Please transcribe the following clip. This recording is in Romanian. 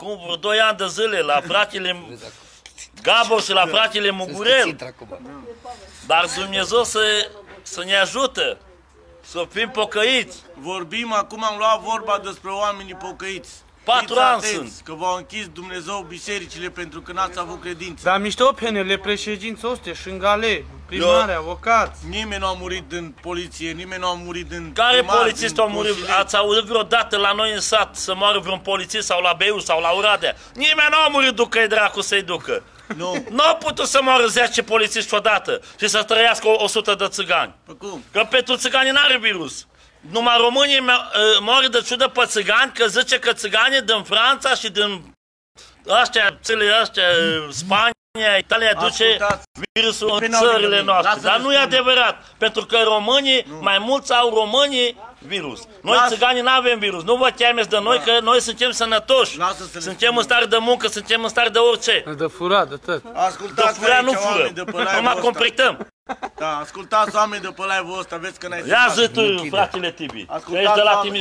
acum vreo 2 ani de zile la fratele Gabor și la fratele Mugurel. Dar Dumnezeu să, să ne ajute să fim pocăiți. Vorbim, acum am luat vorba despre oamenii pocăiți. Patru Fiți ani atenți, sunt. Că v-au închis Dumnezeu bisericile pentru că n-ați avut credință. Dar mișto penele, președinți ăștia, șângale, primare, avocați. Nimeni nu a murit în poliție, nimeni nu a murit în Care primar, polițist în a murit? consilier. Ați auzit vreodată la noi în sat să moară vreun polițist sau la Beiu sau la Oradea? Nimeni nu a murit ducă-i dracu să-i ducă. Nu. Nu au putut să moară 10 polițiști odată și să trăiască 100 de țigani. Pe cum? Că pentru țigani n-are virus. Numai românii mo- uh, mor de ciudă pe țigani că zice că țiganii din Franța și din ăștia, țările astea, uh, Spania, Italia, duce Ascultați. virusul în N-au țările nimic. noastre. Lasă-le Dar nu e spune. adevărat, pentru că românii, mai mulți au românii virus. Noi Lasă. țiganii nu avem virus. Nu vă temeți de noi că noi suntem sănătoși. Lasă să le Suntem spune. în stare de muncă, suntem în stare de orice. De furat, de tot. De Ascultați fura aici nu fură. oameni de pe live-ul Numai ăsta. completăm. Da, ascultați oameni de pe live-ul ăsta, vezi că n-ai Ia sunat. zi tu, fratele Tibi. că Ascultați, Ești de la oameni. Timișoara.